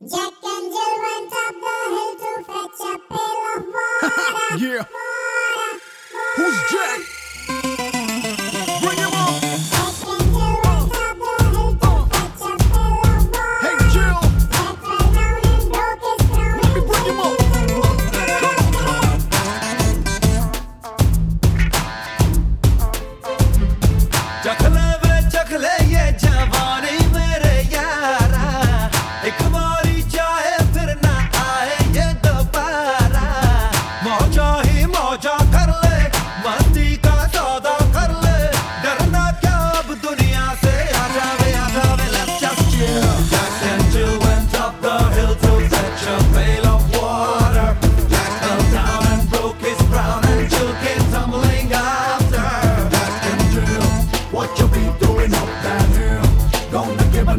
Jack and Jill went up the hill to fetch a pail of water. yeah. Water, water. Who's Jack?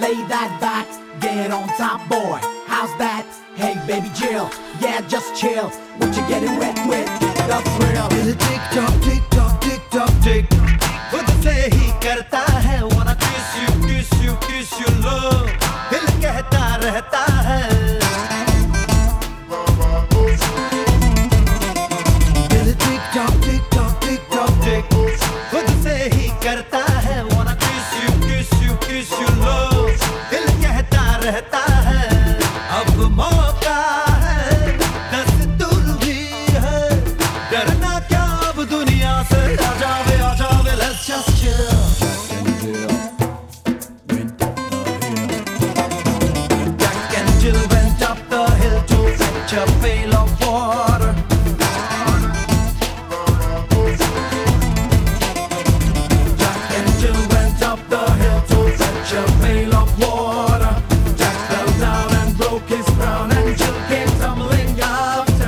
Lay that back, get on top, boy. How's that? Hey, baby chill, yeah, just chill. What you getting wet with? The thrill. Tick tock, tick tock, tick tock, tick. खुद से ही करता dejar